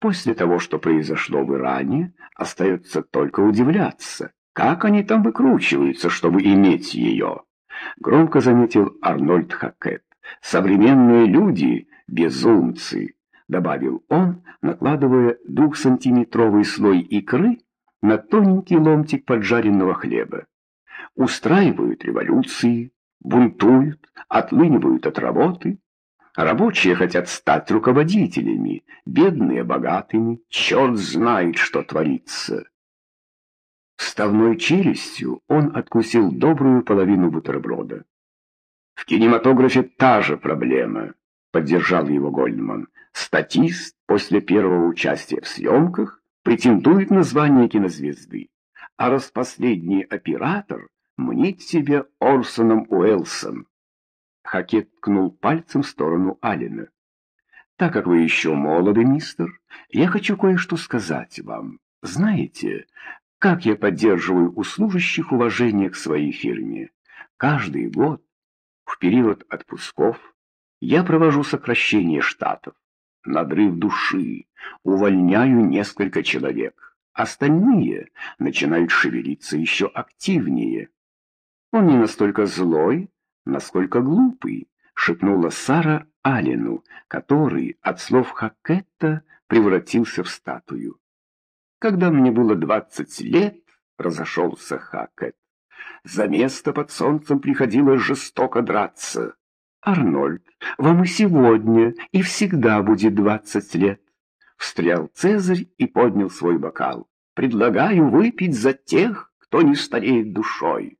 После того, что произошло в Иране, остается только удивляться, как они там выкручиваются, чтобы иметь ее. Громко заметил Арнольд Хакет. Современные люди — безумцы, добавил он, накладывая двухсантиметровый слой икры на тоненький ломтик поджаренного хлеба. Устраивают революции, бунтуют, отлынивают от работы, Рабочие хотят стать руководителями, бедные — богатыми. Черт знает, что творится. Вставной челюстью он откусил добрую половину бутерброда. В кинематографе та же проблема, поддержал его Гольдман. Статист после первого участия в съемках претендует на звание кинозвезды, а раз последний оператор мнит себя Орсоном Уэллсом. Хакет ткнул пальцем в сторону Алина. «Так как вы еще молоды, мистер, я хочу кое-что сказать вам. Знаете, как я поддерживаю у служащих уважение к своей фирме? Каждый год, в период отпусков, я провожу сокращение штатов, надрыв души, увольняю несколько человек. Остальные начинают шевелиться еще активнее. Он не настолько злой, насколько глупый, шепнула Сара Алину, который от слов Хакетта превратился в статую. Когда мне было двадцать лет, разошелся Хакет. За место под солнцем приходилось жестоко драться. Арнольд, вам и сегодня, и всегда будет двадцать лет. Встрял Цезарь и поднял свой бокал. Предлагаю выпить за тех, кто не стареет душой.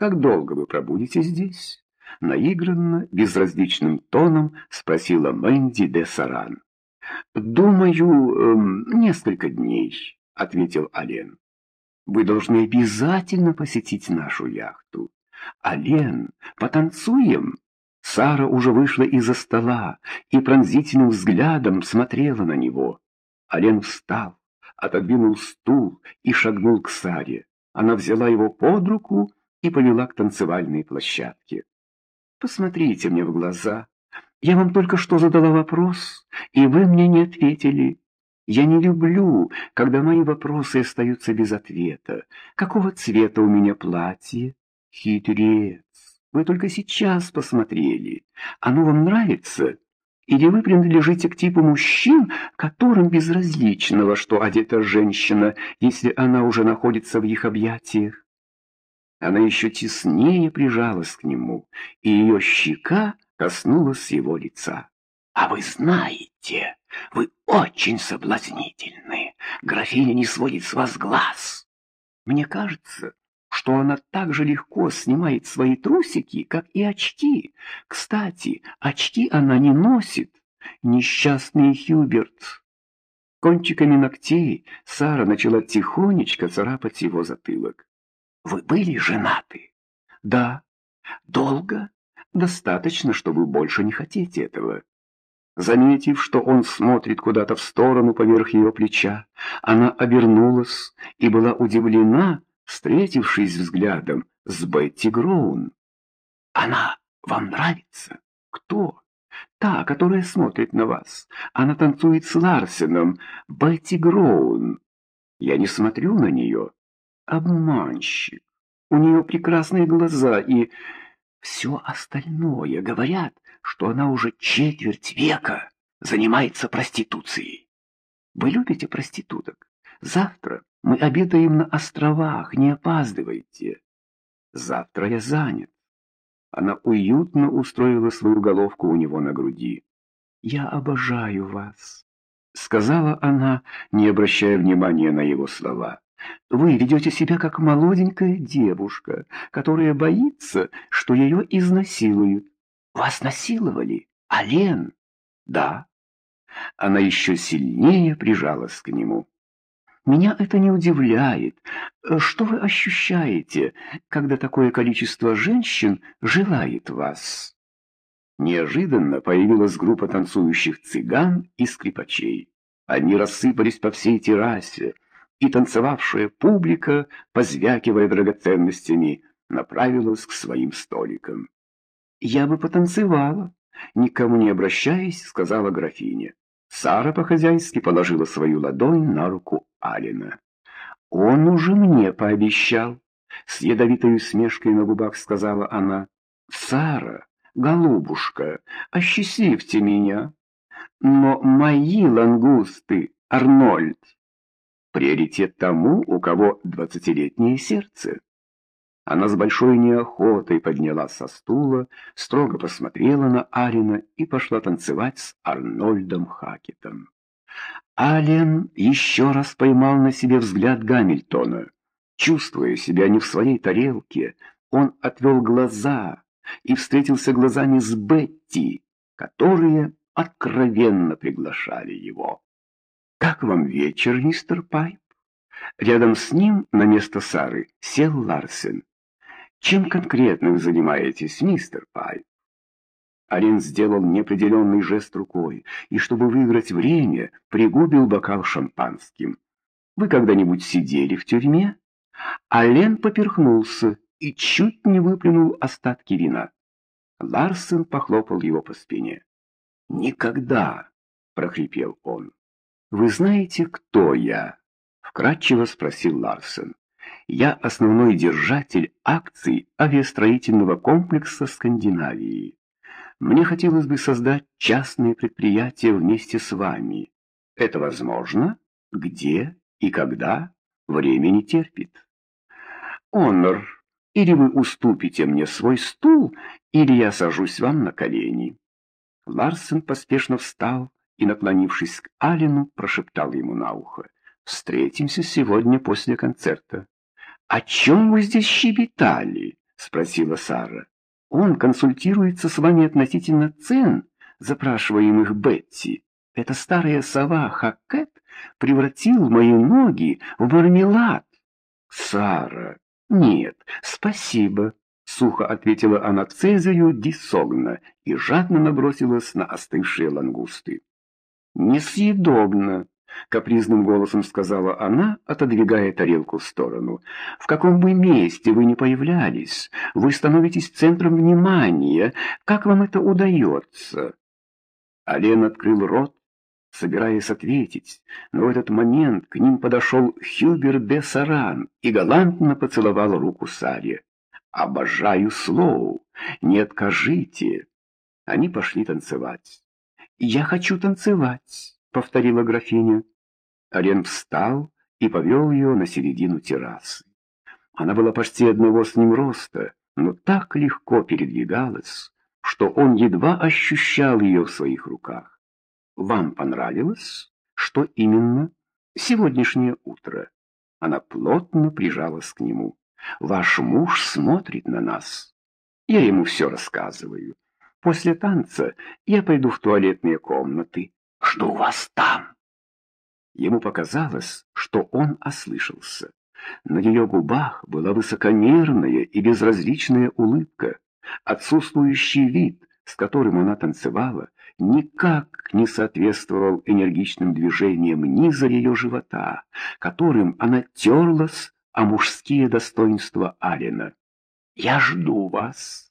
«Как долго вы пробудете здесь?» Наигранно, безразличным тоном спросила Мэнди де Саран. «Думаю, эм, несколько дней», — ответил Ален. «Вы должны обязательно посетить нашу яхту. Ален, потанцуем?» Сара уже вышла из-за стола и пронзительным взглядом смотрела на него. Ален встал, отодвинул стул и шагнул к Саре. Она взяла его под руку и повела к танцевальной площадке. «Посмотрите мне в глаза. Я вам только что задала вопрос, и вы мне не ответили. Я не люблю, когда мои вопросы остаются без ответа. Какого цвета у меня платье? Хитрец, вы только сейчас посмотрели. Оно вам нравится?» Или вы принадлежите к типу мужчин, которым безразлично, во что одета женщина, если она уже находится в их объятиях? Она еще теснее прижалась к нему, и ее щека коснулась его лица. «А вы знаете, вы очень соблазнительны. Графиня не сводит с вас глаз. Мне кажется, что она так же легко снимает свои трусики, как и очки. Кстати, очки она не носит. Несчастный Хьюберт». Кончиками ногтей Сара начала тихонечко царапать его затылок. Вы были женаты? Да. Долго? Достаточно, чтобы больше не хотеть этого. Заметив, что он смотрит куда-то в сторону поверх ее плеча, она обернулась и была удивлена, встретившись взглядом с Бетти Гроун. «Она вам нравится? Кто?» «Та, которая смотрит на вас. Она танцует с Ларсеном. Бетти Гроун. Я не смотрю на нее обманщик. У нее прекрасные глаза и все остальное. Говорят, что она уже четверть века занимается проституцией. Вы любите проституток? Завтра мы обедаем на островах, не опаздывайте. Завтра я занят. Она уютно устроила свою головку у него на груди. «Я обожаю вас», — сказала она, не обращая внимания на его слова. Вы ведете себя как молоденькая девушка, которая боится, что ее изнасилуют. Вас насиловали? Ален? Да. Она еще сильнее прижалась к нему. Меня это не удивляет. Что вы ощущаете, когда такое количество женщин желает вас? Неожиданно появилась группа танцующих цыган и скрипачей. Они рассыпались по всей террасе, и танцевавшая публика, позвякивая драгоценностями, направилась к своим столикам. «Я бы потанцевала», — никому не обращаясь, сказала графиня. Сара по-хозяйски положила свою ладонь на руку Алина. «Он уже мне пообещал», — с ядовитой усмешкой на губах сказала она. «Сара, голубушка, осчастливьте меня. Но мои лангусты, Арнольд, приоритет тому, у кого двадцатилетнее сердце». Она с большой неохотой поднялась со стула, строго посмотрела на Алина и пошла танцевать с Арнольдом Хакетом. Ален еще раз поймал на себе взгляд Гамильтона. Чувствуя себя не в своей тарелке, он отвел глаза и встретился глазами с Бетти, которые откровенно приглашали его. «Как вам вечер, мистер Пайп?» Рядом с ним на место Сары сел Ларсен. «Чем конкретно вы занимаетесь, мистер Пайп?» Арен сделал неопределенный жест рукой и, чтобы выиграть время, пригубил бокал шампанским. «Вы когда-нибудь сидели в тюрьме?» Ален поперхнулся и чуть не выплюнул остатки вина. Ларсен похлопал его по спине. «Никогда!» — прохрипел он. «Вы знаете, кто я?» — вкратчиво спросил Ларсен. «Я основной держатель акций авиастроительного комплекса Скандинавии. Мне хотелось бы создать частное предприятие вместе с вами. Это возможно? Где и когда? Время не терпит. Онор, или вы уступите мне свой стул, или я сажусь вам на колени. Ларсен поспешно встал и, наклонившись к Алину, прошептал ему на ухо. «Встретимся сегодня после концерта». «О чем вы здесь щебетали?» — спросила Сара. Он консультируется с вами относительно цен, запрашиваемых Бетти. Эта старая сова Хакет превратил мои ноги в мармелад. Сара, нет, спасибо, сухо ответила она Цезарю Дисогна и жадно набросилась на остывшие лангусты. Несъедобно, — капризным голосом сказала она, отодвигая тарелку в сторону. «В каком бы месте вы ни появлялись, вы становитесь центром внимания. Как вам это удается?» Ален открыл рот, собираясь ответить, но в этот момент к ним подошел Хюбер де Саран и галантно поцеловал руку Саре. «Обожаю Слоу! Не откажите!» Они пошли танцевать. «Я хочу танцевать!» — повторила графиня. Арен встал и повел ее на середину террасы. Она была почти одного с ним роста, но так легко передвигалась, что он едва ощущал ее в своих руках. «Вам понравилось? Что именно? Сегодняшнее утро». Она плотно прижалась к нему. «Ваш муж смотрит на нас. Я ему все рассказываю. После танца я пойду в туалетные комнаты, что у вас там?» Ему показалось, что он ослышался. На ее губах была высокомерная и безразличная улыбка. Отсутствующий вид, с которым она танцевала, никак не соответствовал энергичным движениям низа ее живота, которым она терлась о мужские достоинства Алина. «Я жду вас!»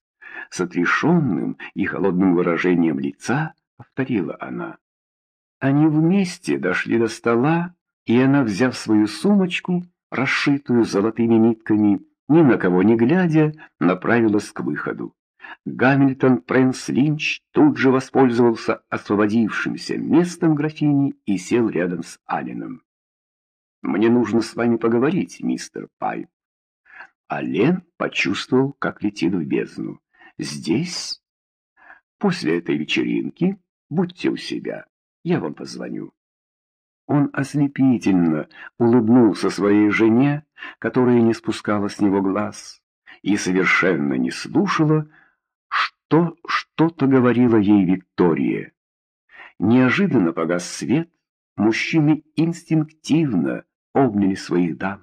С отрешенным и холодным выражением лица повторила она. Они вместе дошли до стола, и она, взяв свою сумочку, расшитую золотыми нитками, ни на кого не глядя, направилась к выходу. Гамильтон Прэнс Линч тут же воспользовался освободившимся местом графини и сел рядом с Алленом. «Мне нужно с вами поговорить, мистер Пайп». Ален почувствовал, как летит в бездну. «Здесь? После этой вечеринки будьте у себя». Я вам позвоню. Он ослепительно улыбнулся своей жене, которая не спускала с него глаз, и совершенно не слушала, что что-то говорила ей Виктория. Неожиданно погас свет, мужчины инстинктивно обняли своих дам,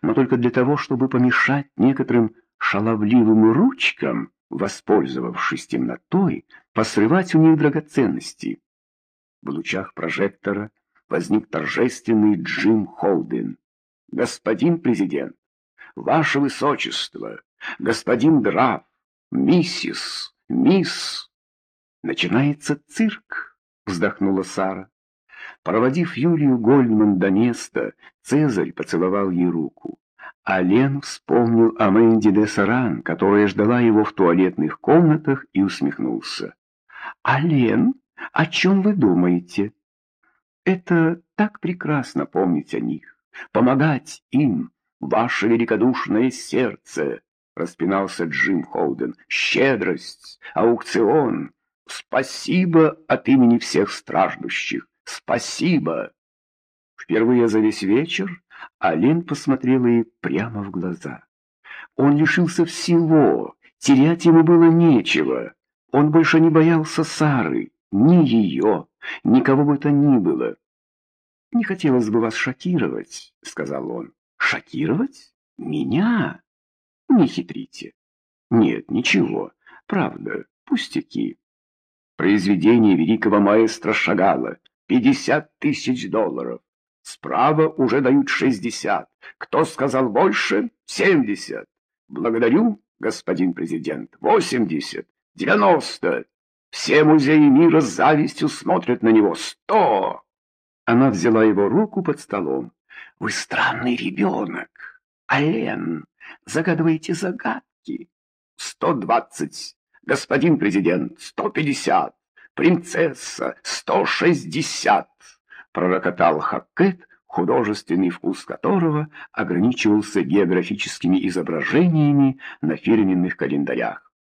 но только для того, чтобы помешать некоторым шаловливым ручкам, воспользовавшись темнотой, посрывать у них драгоценности. В лучах прожектора возник торжественный Джим Холден. «Господин президент, ваше высочество, господин граф, миссис, мисс...» «Начинается цирк», — вздохнула Сара. Проводив Юлию Гольдман до места, Цезарь поцеловал ей руку. А Лен вспомнил о Мэнди де Саран, которая ждала его в туалетных комнатах, и усмехнулся. «А Лен, о чем вы думаете?» «Это так прекрасно помнить о них, помогать им, ваше великодушное сердце!» распинался Джим Холден. «Щедрость, аукцион, спасибо от имени всех страждущих, спасибо!» Впервые за весь вечер Ален посмотрела ей прямо в глаза. Он лишился всего, терять ему было нечего. Он больше не боялся Сары, ни ее, никого бы то ни было. «Не хотелось бы вас шокировать», — сказал он. «Шокировать? Меня?» Не хитрите. Нет, ничего. Правда, пустяки. Произведение великого маэстро Шагала. Пятьдесят тысяч долларов. Справа уже дают шестьдесят. Кто сказал больше? Семьдесят. Благодарю, господин президент. Восемьдесят. Девяносто. Все музеи мира с завистью смотрят на него. Сто. Она взяла его руку под столом. Вы странный ребенок. Ален загадываете загадки. Сто двадцать, господин президент, сто пятьдесят, принцесса, сто шестьдесят, пророкотал Хаккет, художественный вкус которого ограничивался географическими изображениями на фирменных календарях.